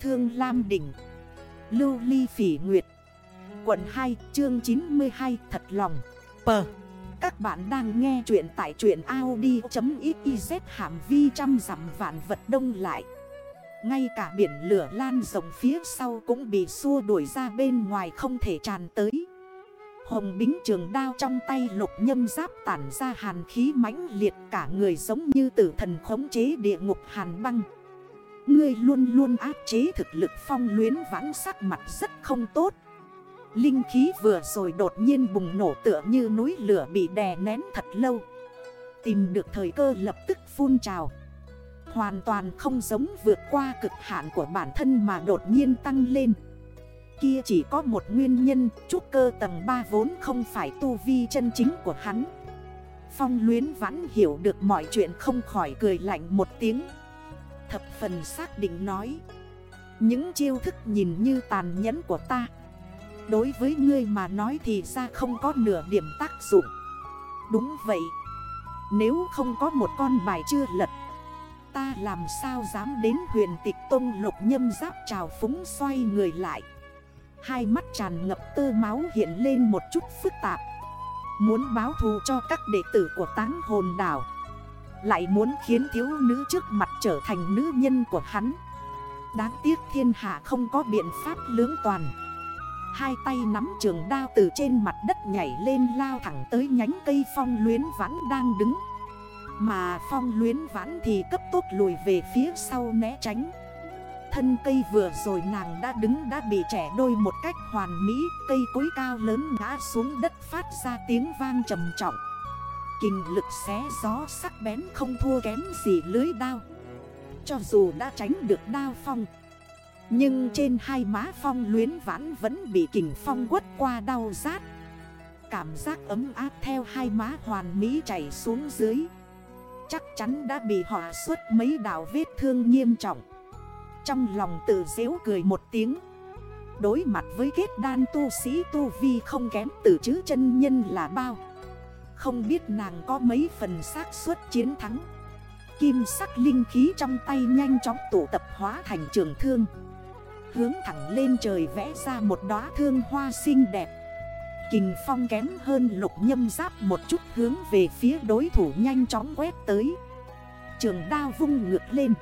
Thương Lam Đỉnh, Lưu Ly Phỉ Nguyệt, Quận 2 chương 92 Thật lòng. Pờ. Các bạn đang nghe chuyện tại truyện Audi.xyz hàm vi trăm dặm vạn vật đông lại. Ngay cả biển lửa lan rộng phía sau cũng bị xua đuổi ra bên ngoài không thể tràn tới. Hồng bính trường đao trong tay lục nhâm giáp tản ra hàn khí mãnh liệt, cả người giống như tử thần khống chế địa ngục hàn băng. Ngươi luôn luôn áp chế thực lực phong luyến vãng sắc mặt rất không tốt. Linh khí vừa rồi đột nhiên bùng nổ tựa như núi lửa bị đè nén thật lâu. Tìm được thời cơ lập tức phun trào. Hoàn toàn không giống vượt qua cực hạn của bản thân mà đột nhiên tăng lên. Kia chỉ có một nguyên nhân, Trúc cơ tầng 3 vốn không phải tu vi chân chính của hắn. Phong luyến vãn hiểu được mọi chuyện không khỏi cười lạnh một tiếng. Thập phần xác định nói. Những chiêu thức nhìn như tàn nhẫn của ta. Đối với ngươi mà nói thì ra không có nửa điểm tác dụng. Đúng vậy. Nếu không có một con bài chưa lật, Ta làm sao dám đến huyền tịch tông lục nhâm giáp trào phúng xoay người lại. Hai mắt tràn ngập tơ máu hiện lên một chút phức tạp. Muốn báo thù cho các đệ tử của táng hồn đảo. Lại muốn khiến thiếu nữ trước mặt trở thành nữ nhân của hắn. Đáng tiếc thiên hạ không có biện pháp lưỡng toàn. Hai tay nắm trường đao từ trên mặt đất nhảy lên lao thẳng tới nhánh cây phong luyến vãn đang đứng. Mà phong luyến vãn thì cấp tốc lùi về phía sau né tránh. Thân cây vừa rồi nàng đã đứng đã bị trẻ đôi một cách hoàn mỹ, Cây cối cao lớn ngã xuống đất phát ra tiếng vang trầm trọng. Kinh lực xé gió sắc bén không thua kém gì lưới đao. Cho dù đã tránh được đao phong, Nhưng trên hai má phong luyến vãn vẫn bị kình phong quất qua đau rát. Cảm giác ấm áp theo hai má hoàn mỹ chảy xuống dưới. Chắc chắn đã bị họa suốt mấy đảo vết thương nghiêm trọng. Trong lòng tự dễu cười một tiếng. Đối mặt với kết đan tu sĩ tu vi không kém từ chữ chân nhân là bao. Không biết nàng có mấy phần xác suất chiến thắng. Kim sắc linh khí trong tay nhanh chóng tụ tập hóa thành trường thương. Hướng thẳng lên trời vẽ ra một đóa thương hoa xinh đẹp. Kình phong kém hơn lục nhâm giáp một chút hướng về phía đối thủ nhanh chóng quét tới. Trường đao vung ngược lên.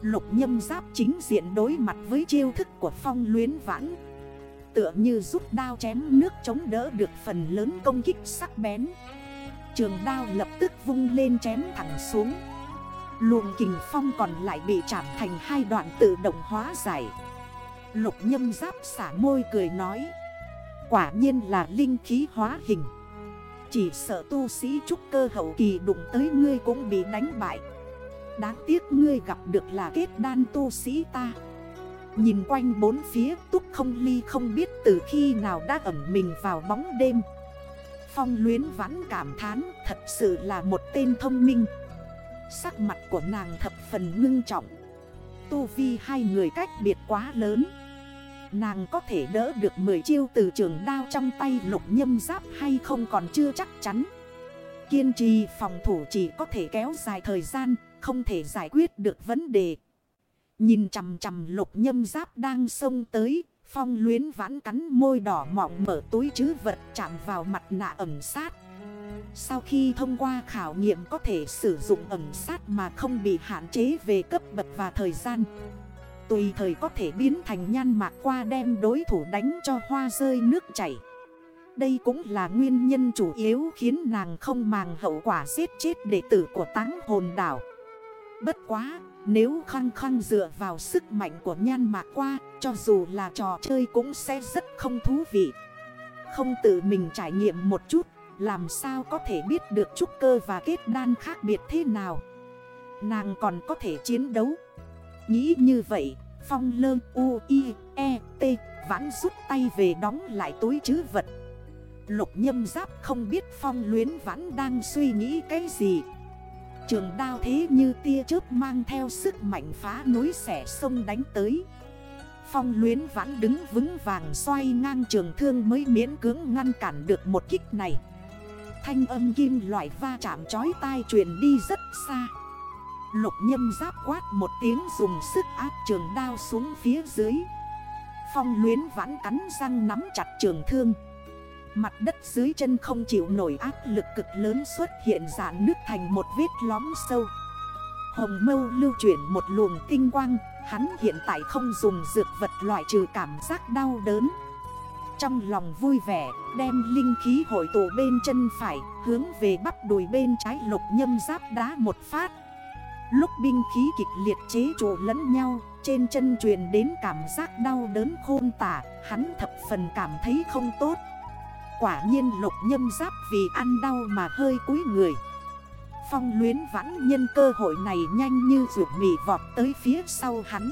Lục nhâm giáp chính diện đối mặt với chiêu thức của phong luyến vãn. Tựa như rút đao chém nước chống đỡ được phần lớn công kích sắc bén. Trường đao lập tức vung lên chém thẳng xuống. Luồng kình phong còn lại bị chạm thành hai đoạn tự động hóa giải. Lục nhâm giáp xả môi cười nói, Quả nhiên là linh khí hóa hình. Chỉ sợ tu sĩ trúc cơ hậu kỳ đụng tới ngươi cũng bị đánh bại. Đáng tiếc ngươi gặp được là kết đan tu sĩ ta. Nhìn quanh bốn phía, túc không ly không biết từ khi nào đã ẩm mình vào bóng đêm. Phong luyến vãn cảm thán, thật sự là một tên thông minh. Sắc mặt của nàng thập phần ngưng trọng. Tu vi hai người cách biệt quá lớn. Nàng có thể đỡ được 10 chiêu từ trường đao trong tay lục nhâm giáp hay không còn chưa chắc chắn. Kiên trì phòng thủ chỉ có thể kéo dài thời gian, không thể giải quyết được vấn đề. Nhìn chằm chằm lục nhâm giáp đang xông tới. Phong luyến vãn cắn môi đỏ mọng mở túi chứ vật chạm vào mặt nạ ẩm sát. Sau khi thông qua khảo nghiệm có thể sử dụng ẩm sát mà không bị hạn chế về cấp bậc và thời gian. Tùy thời có thể biến thành nhan mạc qua đem đối thủ đánh cho hoa rơi nước chảy. Đây cũng là nguyên nhân chủ yếu khiến nàng không màng hậu quả giết chết đệ tử của táng hồn đảo. Bất quá, nếu khăng khăng dựa vào sức mạnh của nhan mạc qua, cho dù là trò chơi cũng sẽ rất không thú vị. Không tự mình trải nghiệm một chút, làm sao có thể biết được trúc cơ và kết đan khác biệt thế nào. Nàng còn có thể chiến đấu. Nghĩ như vậy, phong lơ u i e t vãn rút tay về đóng lại túi chứ vật. Lục nhâm giáp không biết phong luyến vãn đang suy nghĩ cái gì. Trường đao thế như tia chớp mang theo sức mạnh phá núi xẻ sông đánh tới. Phong luyến vãn đứng vững vàng xoay ngang trường thương mới miễn cưỡng ngăn cản được một kích này. Thanh âm kim loại va chạm chói tai truyền đi rất xa. Lục nhâm giáp quát một tiếng dùng sức áp trường đao xuống phía dưới. Phong luyến vãn cắn răng nắm chặt trường thương. Mặt đất dưới chân không chịu nổi áp lực cực lớn xuất hiện giãn nước thành một vết lóm sâu. Hồng mâu lưu chuyển một luồng tinh quang, Hắn hiện tại không dùng dược vật loại trừ cảm giác đau đớn. Trong lòng vui vẻ, đem linh khí hội tụ bên chân phải, Hướng về bắp đùi bên trái lục nhâm giáp đá một phát. Lúc binh khí kịch liệt chế trụ lẫn nhau, Trên chân truyền đến cảm giác đau đớn khôn tả, Hắn thập phần cảm thấy không tốt. Quả nhiên lục nhâm giáp vì ăn đau mà hơi cúi người. Phong luyến vãn nhân cơ hội này nhanh như rượu mì vọt tới phía sau hắn.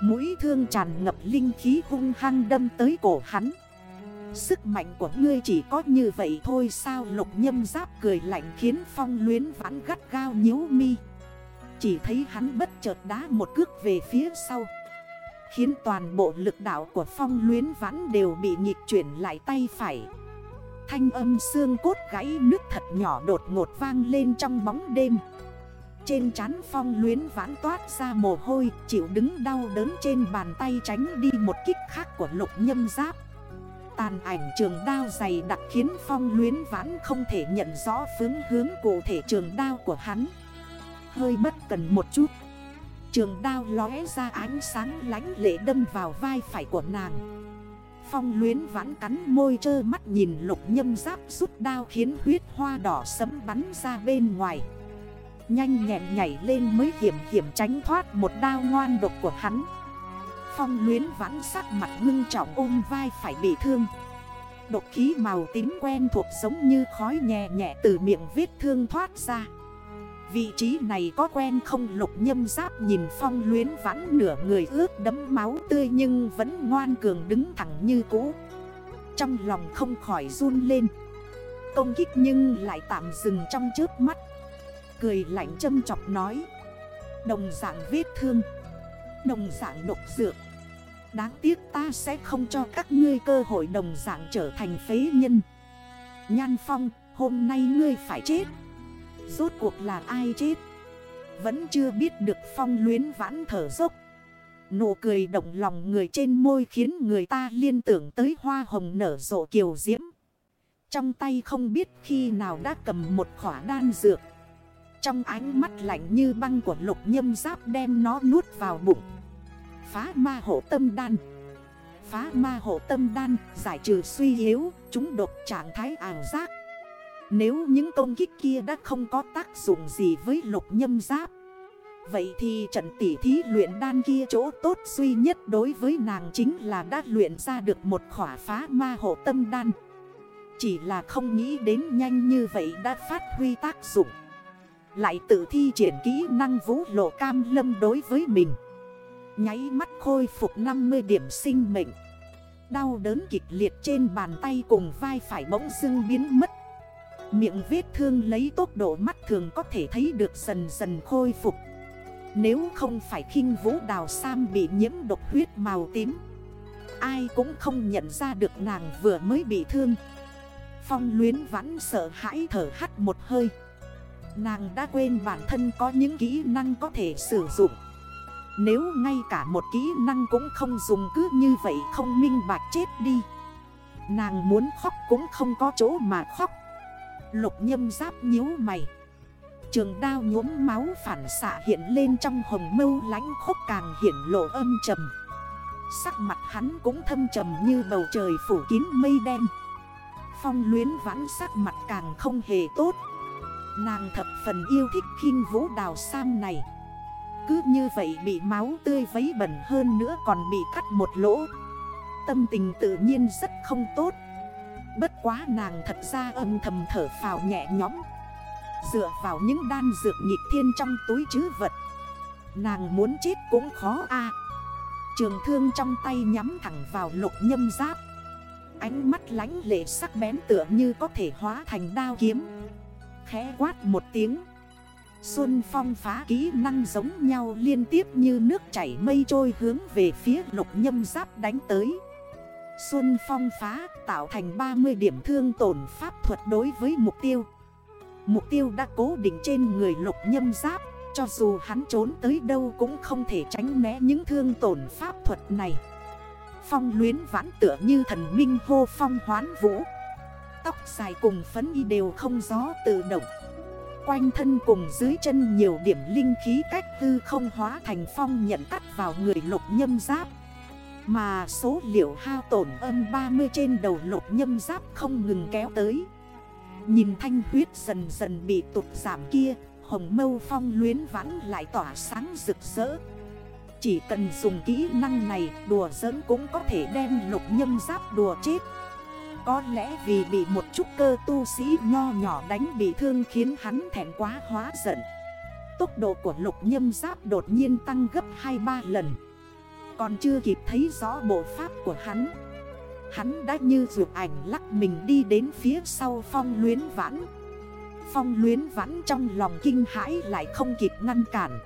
Mũi thương tràn ngập linh khí hung hăng đâm tới cổ hắn. Sức mạnh của ngươi chỉ có như vậy thôi, sao lục nhâm giáp cười lạnh khiến phong luyến vãn gắt gao nhếu mi. Chỉ thấy hắn bất chợt đá một cước về phía sau. Khiến toàn bộ lực đạo của phong luyến vãn đều bị nhịp chuyển lại tay phải. Thanh âm xương cốt gãy nước thật nhỏ đột ngột vang lên trong bóng đêm. Trên chán phong luyến vãn toát ra mồ hôi, Chịu đứng đau đớn trên bàn tay tránh đi một kích khác của lục nhâm giáp. Tàn ảnh trường đao dày đặc khiến phong luyến vãn không thể nhận rõ phương hướng cụ thể trường đao của hắn. Hơi bất cần một chút. Trường đao lóe ra ánh sáng lánh lệ đâm vào vai phải của nàng. Phong luyến vãn cắn môi trơ mắt nhìn lục nhâm giáp rút đao khiến huyết hoa đỏ sấm bắn ra bên ngoài. Nhanh nhẹn nhảy lên mới hiểm hiểm tránh thoát một đao ngoan độc của hắn. Phong luyến vãn sắc mặt ngưng trọng ôm vai phải bị thương. Độc khí màu tím quen thuộc giống như khói nhẹ nhẹ từ miệng vết thương thoát ra. Vị trí này có quen không? Lục nhâm giáp nhìn phong luyến vãn nửa người ướt đấm máu tươi nhưng vẫn ngoan cường đứng thẳng như cũ. Trong lòng không khỏi run lên. Công kích nhưng lại tạm dừng trong trước mắt. Cười lạnh châm chọc nói. Đồng dạng vết thương. Đồng dạng độc dược. Đáng tiếc ta sẽ không cho các ngươi cơ hội đồng dạng trở thành phế nhân. Nhan Phong, hôm nay ngươi phải chết. Rốt cuộc là ai chết? Vẫn chưa biết được phong luyến vãn thở dốc. Nụ cười động lòng người trên môi khiến người ta liên tưởng tới hoa hồng nở rộ kiều diễm. Trong tay không biết khi nào đã cầm một khỏa đan dược. Trong ánh mắt lạnh như băng của lục nhâm giáp đem nó nuốt vào bụng. Phá ma hộ tâm đan. Phá ma hộ tâm đan, giải trừ suy yếu, Chúng độc trạng thái ảo giác nếu những công kích kia đã không có tác dụng gì với lục nhâm giáp, Vậy thì trận tỉ thí luyện đan kia chỗ tốt duy nhất đối với nàng chính là đã luyện ra được một khỏa phá ma hộ tâm đan. Chỉ là không nghĩ đến nhanh như vậy đã phát huy tác dụng. Lại tự thi triển kỹ năng vũ lộ cam lâm đối với mình. Nháy mắt khôi phục 50 điểm sinh mệnh. Đau đớn kịch liệt trên bàn tay cùng vai phải bỗng dưng biến mất. Miệng vết thương lấy tốc độ mắt thường có thể thấy được dần dần khôi phục. Nếu không phải khinh vũ đào Sam bị nhiễm độc huyết màu tím, Ai cũng không nhận ra được nàng vừa mới bị thương. Phong luyến vãn sợ hãi thở hắt một hơi. Nàng đã quên bản thân có những kỹ năng có thể sử dụng. Nếu ngay cả một kỹ năng cũng không dùng cứ như vậy không minh bạch chết đi. Nàng muốn khóc cũng không có chỗ mà khóc. Lục nhâm giáp nhíu mày. Trường đao nhuốm máu phản xạ hiện lên trong hồng mâu lánh khốc càng hiển lộ âm trầm. Sắc mặt hắn cũng thâm trầm như bầu trời phủ kín mây đen. Phong luyến vãn sắc mặt càng không hề tốt. Nàng thập phần yêu thích khinh vũ đào sam này. Cứ như vậy bị máu tươi vấy bẩn hơn nữa còn bị cắt một lỗ. Tâm tình tự nhiên rất không tốt. Bất quá nàng thật ra âm thầm thở phào nhẹ nhõm. Dựa vào những đan dược nhịp thiên trong túi chứ vật. Nàng muốn chết cũng khó a. Trường thương trong tay nhắm thẳng vào lục nhâm giáp. Ánh mắt lánh lệ sắc bén tựa như có thể hóa thành đao kiếm. Khẽ quát một tiếng. Xuân phong phá kỹ năng giống nhau liên tiếp như nước chảy mây trôi hướng về phía lục nhâm giáp đánh tới. Xuân phong phá, tạo thành 30 điểm thương tổn pháp thuật đối với mục tiêu. Mục tiêu đã cố định trên người lục nhâm giáp, Cho dù hắn trốn tới đâu cũng không thể tránh né những thương tổn pháp thuật này. Phong luyến vãn tựa như thần minh hô phong hoán vũ. Tóc dài cùng phấn y đều không gió tự động. Quanh thân cùng dưới chân nhiều điểm linh khí cách tư không hóa thành phong nhận cắt vào người lục nhâm giáp. Mà số liệu hao tổn âm 30 trên đầu lục nhâm giáp không ngừng kéo tới. Nhìn thanh huyết dần dần bị tụt giảm kia, Hồng mâu phong luyến vãn lại tỏa sáng rực rỡ. Chỉ cần dùng kỹ năng này, đùa giỡn cũng có thể đem lục nhâm giáp đùa chết. Có lẽ vì bị một chút cơ tu sĩ nho nhỏ đánh bị thương khiến hắn thẹn quá hóa giận. Tốc độ của lục nhâm giáp đột nhiên tăng gấp 2-3 lần. Còn chưa kịp thấy rõ bộ pháp của hắn. Hắn đã như rượu ảnh lắc mình đi đến phía sau phong luyến vãn. Phong luyến vãn trong lòng kinh hãi lại không kịp ngăn cản.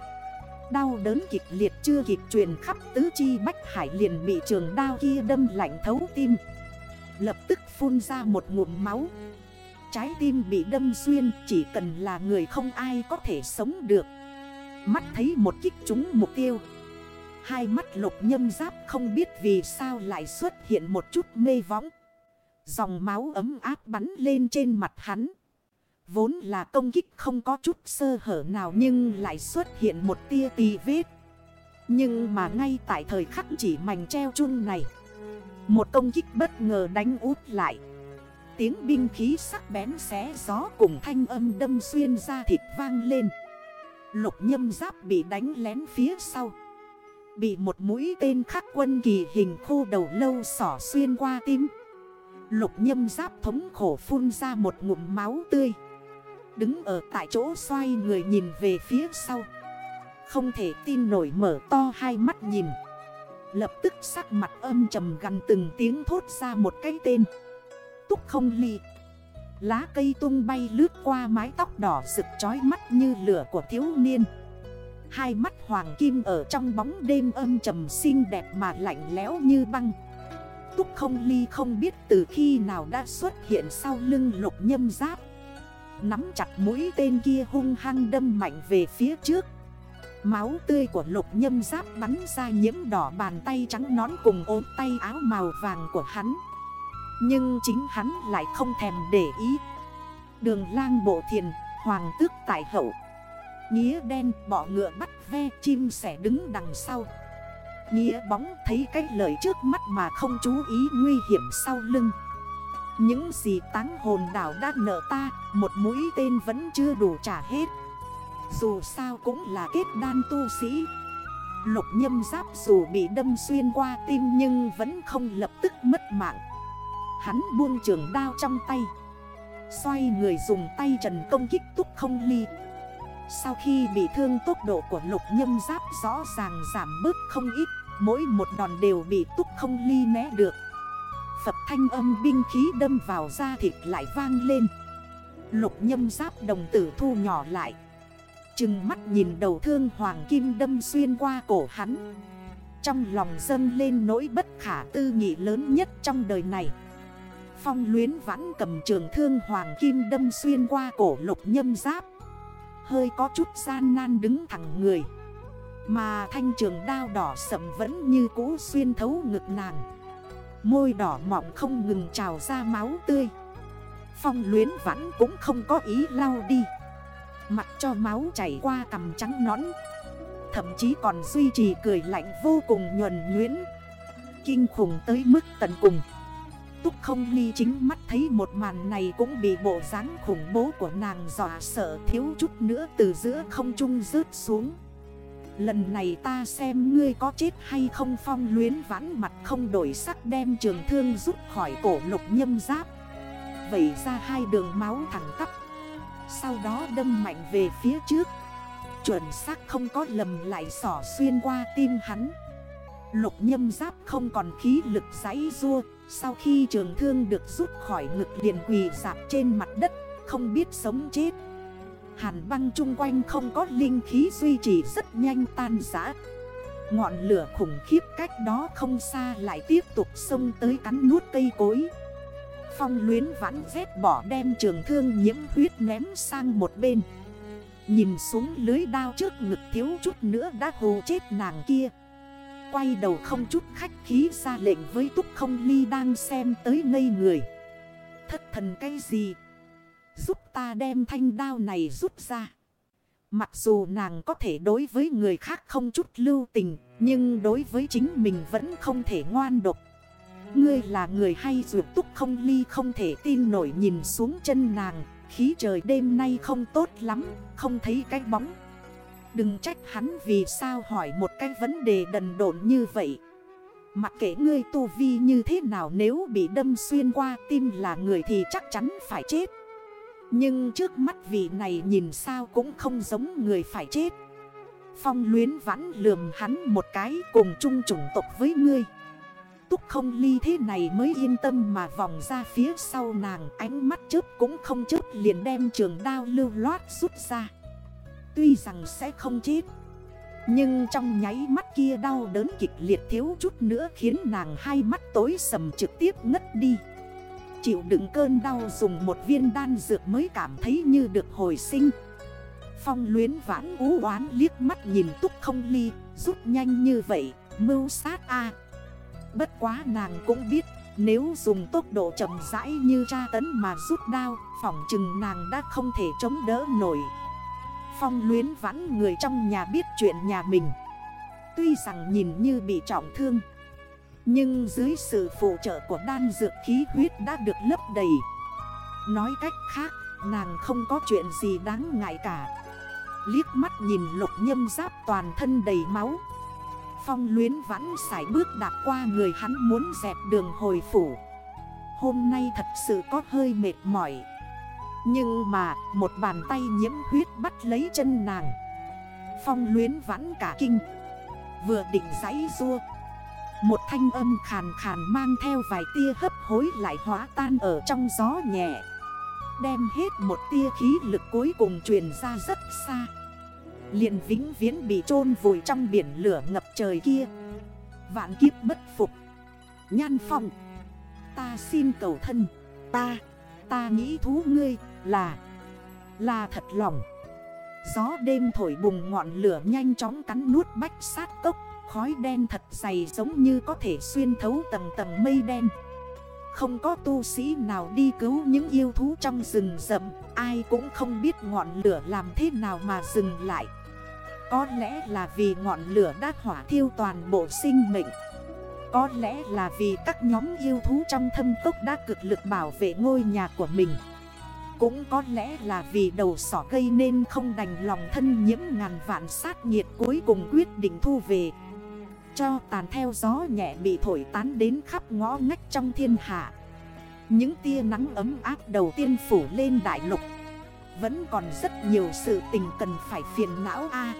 Đau đớn kịch liệt chưa kịp truyền khắp tứ chi bách hải liền bị trường đao kia đâm lạnh thấu tim. Lập tức phun ra một ngụm máu. Trái tim bị đâm xuyên, chỉ cần là người không ai có thể sống được. Mắt thấy một kích trúng mục tiêu Hai mắt lục nhâm giáp không biết vì sao lại xuất hiện một chút mê võng. Dòng máu ấm áp bắn lên trên mặt hắn. Vốn là công kích không có chút sơ hở nào nhưng lại xuất hiện một tia tì vết. Nhưng mà ngay tại thời khắc chỉ mảnh treo chun này, Một công kích bất ngờ đánh út lại. Tiếng binh khí sắc bén xé gió cùng thanh âm đâm xuyên ra thịt vang lên. Lục nhâm giáp bị đánh lén phía sau. Bị một mũi tên khắc quân kỳ hình khô đầu lâu sỏ xuyên qua tim. Lục nhâm giáp thống khổ phun ra một ngụm máu tươi. Đứng ở tại chỗ xoay người nhìn về phía sau. Không thể tin nổi mở to hai mắt nhìn. Lập tức sắc mặt âm trầm gần từng tiếng thốt ra một cái tên. Túc không ly. Lá cây tung bay lướt qua mái tóc đỏ rực chói mắt như lửa của thiếu niên. Hai mắt hoàng kim ở trong bóng đêm âm trầm xinh đẹp mà lạnh lẽo như băng. Túc không ly không biết từ khi nào đã xuất hiện sau lưng lục nhâm giáp. Nắm chặt mũi tên kia hung hăng đâm mạnh về phía trước. Máu tươi của lục nhâm giáp bắn ra nhiễm đỏ bàn tay trắng nón cùng ốm tay áo màu vàng của hắn. Nhưng chính hắn lại không thèm để ý. Đường lang bộ thiền, hoàng tước tại hậu. Nghĩa đen bỏ ngựa bắt ve chim sẻ đứng đằng sau. Nghĩa bóng thấy cái lời trước mắt mà không chú ý nguy hiểm sau lưng. Những gì táng hồn đảo đã nợ ta, Một mũi tên vẫn chưa đủ trả hết. Dù sao cũng là kết đan tu sĩ. Lục nhâm giáp dù bị đâm xuyên qua tim Nhưng vẫn không lập tức mất mạng. Hắn buông trường đao trong tay. Xoay người dùng tay trần công kích túc không ly. Sau khi bị thương tốc độ của lục nhâm giáp rõ ràng giảm bớt không ít, Mỗi một đòn đều bị túc không ly né được. Phật thanh âm binh khí đâm vào da thịt lại vang lên. Lục nhâm giáp đồng tử thu nhỏ lại. Chừng mắt nhìn đầu thương hoàng kim đâm xuyên qua cổ hắn. Trong lòng dâng lên nỗi bất khả tư nghị lớn nhất trong đời này. Phong luyến vãn cầm trường thương hoàng kim đâm xuyên qua cổ lục nhâm giáp. Hơi có chút gian nan đứng thẳng người. Mà thanh trường đao đỏ sậm vẫn như cũ xuyên thấu ngực nàng. Môi đỏ mọng không ngừng trào ra máu tươi. Phong luyến vẫn cũng không có ý lau đi. Mặt cho máu chảy qua cằm trắng nón Thậm chí còn duy trì cười lạnh vô cùng nhuần nhuyễn. Kinh khủng tới mức tận cùng. Túc không ly chính mắt thấy một màn này cũng bị bộ dáng khủng bố của nàng dọa sợ thiếu chút nữa từ giữa không trung rớt xuống. Lần này ta xem ngươi có chết hay không phong luyến vãn mặt không đổi sắc đem trường thương rút khỏi cổ lục nhâm giáp. Vẩy ra hai đường máu thẳng tắp. Sau đó đâm mạnh về phía trước. Chuẩn xác không có lầm lại sỏ xuyên qua tim hắn. Lục nhâm giáp không còn khí lực giấy rua sau khi trường thương được rút khỏi ngực liền quỳ dạp trên mặt đất, Không biết sống chết. Hàn băng chung quanh không có linh khí duy trì rất nhanh tan giã Ngọn lửa khủng khiếp cách đó không xa lại tiếp tục xông tới cắn nuốt cây cối. Phong luyến vãn vết bỏ đem trường thương nhiễm huyết ném sang một bên. Nhìn xuống lưới đao trước ngực thiếu chút nữa đã hù chết nàng kia. Quay đầu không chút khách khí ra lệnh với túc không ly đang xem tới ngây người. Thất thần cái gì? Giúp ta đem thanh đao này rút ra. Mặc dù nàng có thể đối với người khác không chút lưu tình, Nhưng đối với chính mình vẫn không thể ngoan độc. Ngươi là người hay dược túc không ly không thể tin nổi nhìn xuống chân nàng. Khí trời đêm nay không tốt lắm, Không thấy cái bóng. Đừng trách hắn vì sao hỏi một cái vấn đề đần độn như vậy. Mặc kệ ngươi tu vi như thế nào nếu bị đâm xuyên qua tim là người thì chắc chắn phải chết. Nhưng trước mắt vị này nhìn sao cũng không giống người phải chết. Phong luyến vãn lườm hắn một cái cùng chung chủng tộc với ngươi. Túc không ly thế này mới yên tâm mà vòng ra phía sau nàng, Ánh mắt chớp cũng không chớp liền đem trường đao lưu loát rút ra. Tuy rằng sẽ không chết, Nhưng trong nháy mắt kia đau đớn kịch liệt thiếu chút nữa Khiến nàng hai mắt tối sầm trực tiếp ngất đi. Chịu đựng cơn đau dùng một viên đan dược mới cảm thấy như được hồi sinh. Phong luyến vãn ú oán liếc mắt nhìn túc không ly, Rút nhanh như vậy, Mưu sát A. Bất quá nàng cũng biết, Nếu dùng tốc độ chậm rãi như tra tấn mà rút đao, Phỏng chừng nàng đã không thể chống đỡ nổi. Phong luyến vãn người trong nhà biết chuyện nhà mình. Tuy rằng nhìn như bị trọng thương, Nhưng dưới sự phụ trợ của đan dược khí huyết đã được lấp đầy. Nói cách khác, nàng không có chuyện gì đáng ngại cả. Liếc mắt nhìn lục nhâm giáp toàn thân đầy máu. Phong luyến vãn sải bước đạp qua người hắn muốn dẹp đường hồi phủ. Hôm nay thật sự có hơi mệt mỏi. Nhưng mà, một bàn tay nhiễm huyết bắt lấy chân nàng. Phong luyến vãn cả kinh. Vừa định giấy rua Một thanh âm khàn khàn mang theo vài tia hấp hối lại hóa tan ở trong gió nhẹ. Đem hết một tia khí lực cuối cùng truyền ra rất xa. Liền vĩnh viễn bị chôn vùi trong biển lửa ngập trời kia. Vạn kiếp bất phục. Nhan phong, Ta xin cầu thân. Ta Ta nghĩ thú ngươi là Là thật lòng. Gió đêm thổi bùng ngọn lửa nhanh chóng cắn nuốt bách sát cốc, Khói đen thật dày giống như có thể xuyên thấu tầng tầng mây đen. Không có tu sĩ nào đi cứu những yêu thú trong rừng rậm, Ai cũng không biết ngọn lửa làm thế nào mà dừng lại. Có lẽ là vì ngọn lửa đã hỏa thiêu toàn bộ sinh mệnh. Có lẽ là vì các nhóm yêu thú trong thâm cốc đã cực lực bảo vệ ngôi nhà của mình. Cũng có lẽ là vì đầu sỏ gây nên không đành lòng thân nhiễm ngàn vạn sát nhiệt cuối cùng quyết định thu về. Cho tàn theo gió nhẹ bị thổi tán đến khắp ngõ ngách trong thiên hạ. Những tia nắng ấm áp đầu tiên phủ lên đại lục. Vẫn còn rất nhiều sự tình cần phải phiền não a.